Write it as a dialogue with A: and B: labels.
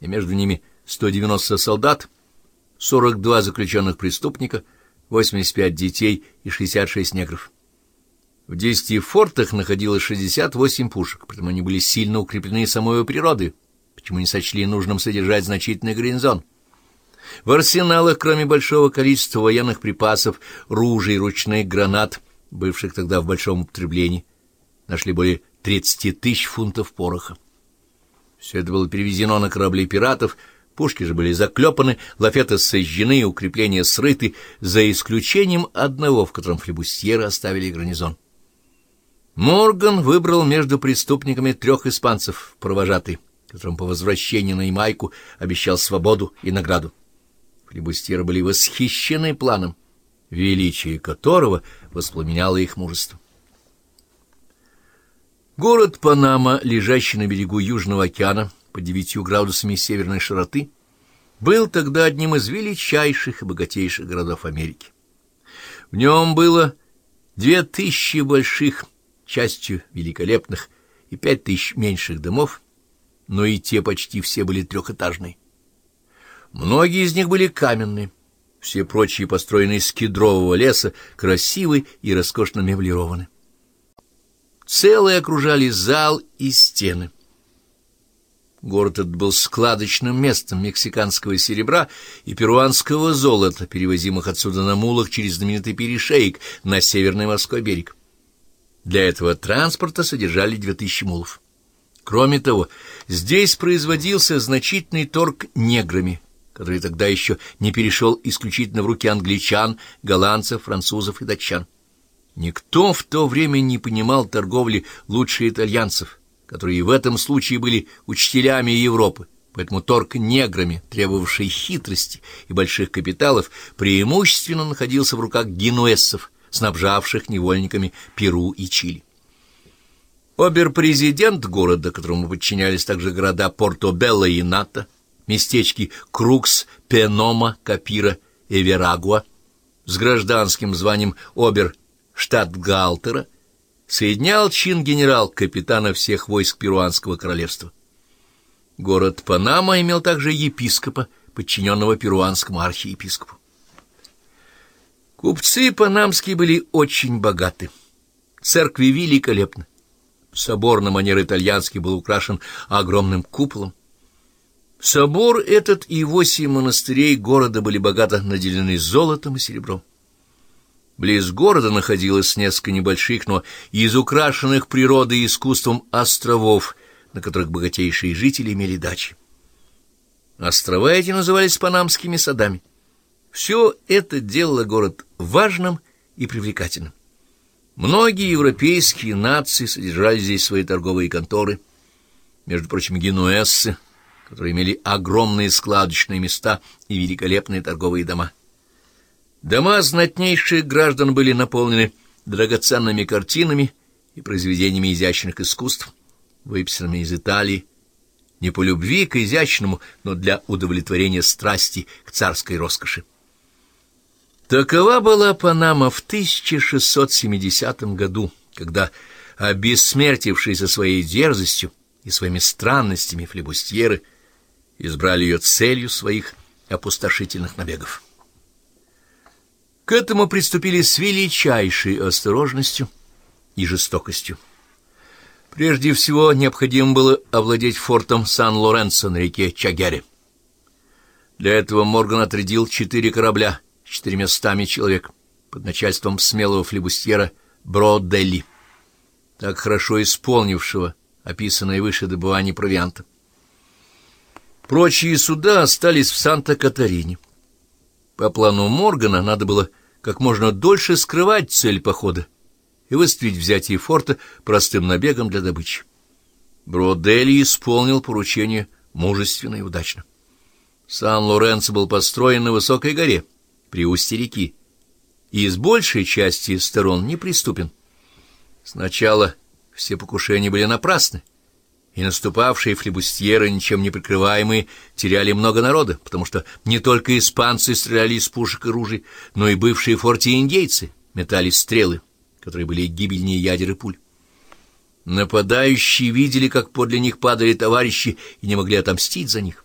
A: и между ними 190 солдат, 42 заключенных преступника, 85 детей и 66 негров. В десяти фортах находилось 68 пушек, потому они были сильно укреплены самой природой, почему не сочли нужным содержать значительный гарнизон. В арсеналах, кроме большого количества военных припасов, ружей, ручных гранат, бывших тогда в большом употреблении, нашли более 30 тысяч фунтов пороха. Все это было перевезено на корабли пиратов, пушки же были заклепаны, лафеты сожжены, укрепления срыты, за исключением одного, в котором флебустьеры оставили гарнизон. Морган выбрал между преступниками трех испанцев, провожатый, которым по возвращении на Ямайку обещал свободу и награду. Флебустьеры были восхищены планом, величие которого воспламеняло их мужество. Город Панама, лежащий на берегу Южного океана под девятью градусами северной широты, был тогда одним из величайших и богатейших городов Америки. В нем было две тысячи больших, частью великолепных, и пять тысяч меньших домов, но и те почти все были трехэтажные. Многие из них были каменные, все прочие построены из кедрового леса, красивы и роскошно меблированы. Целые окружали зал и стены. Город этот был складочным местом мексиканского серебра и перуанского золота, перевозимых отсюда на мулах через знаменитый перешейк на северный морской берег. Для этого транспорта содержали две тысячи мулов. Кроме того, здесь производился значительный торг неграми, который тогда еще не перешел исключительно в руки англичан, голландцев, французов и датчан. Никто в то время не понимал торговли лучше итальянцев, которые в этом случае были учителями Европы, поэтому торг неграми, требовавший хитрости и больших капиталов, преимущественно находился в руках генуэзцев, снабжавших невольниками Перу и Чили. Обер-президент города, которому подчинялись также города Порто-Белло и Ната, местечки Крукс, Пенома, Капира и Верагуа, с гражданским званием обер штат Галтера, соединял чин генерал-капитана всех войск Перуанского королевства. Город Панама имел также епископа, подчиненного перуанскому архиепископу. Купцы панамские были очень богаты. Церкви великолепны. Собор на манер итальянский был украшен огромным куполом. Собор этот и восемь монастырей города были богато наделены золотом и серебром. Близ города находилось несколько небольших, но из украшенных природой и искусством островов, на которых богатейшие жители имели дачи. Острова эти назывались Панамскими садами. Все это делало город важным и привлекательным. Многие европейские нации содержали здесь свои торговые конторы, между прочим, генуэзцы, которые имели огромные складочные места и великолепные торговые дома. Дома знатнейших граждан были наполнены драгоценными картинами и произведениями изящных искусств, выписанными из Италии, не по любви к изящному, но для удовлетворения страсти к царской роскоши. Такова была Панама в 1670 году, когда, обессмертившиеся своей дерзостью и своими странностями флебустьеры, избрали ее целью своих опустошительных набегов. К этому приступили с величайшей осторожностью и жестокостью. Прежде всего, необходимо было овладеть фортом Сан-Лоренцо на реке Чагяре. Для этого Морган отрядил четыре корабля с четырьмястами человек под начальством смелого флебустьера Броделли, так хорошо исполнившего описанное выше добывание провианта. Прочие суда остались в Санта-Катарине. По плану Моргана надо было как можно дольше скрывать цель похода и выставить взятие форта простым набегом для добычи. Бродели исполнил поручение мужественно и удачно. Сан-Лоренцо был построен на высокой горе, при устье реки, и с большей части сторон неприступен. Сначала все покушения были напрасны, и наступавшие флебустьеры, ничем не прикрываемые, теряли много народа, потому что не только испанцы стреляли из пушек и ружей, но и бывшие в форте индейцы метали стрелы, которые были гибельнее ядер и пуль. Нападающие видели, как подле них падали товарищи, и не могли отомстить за них.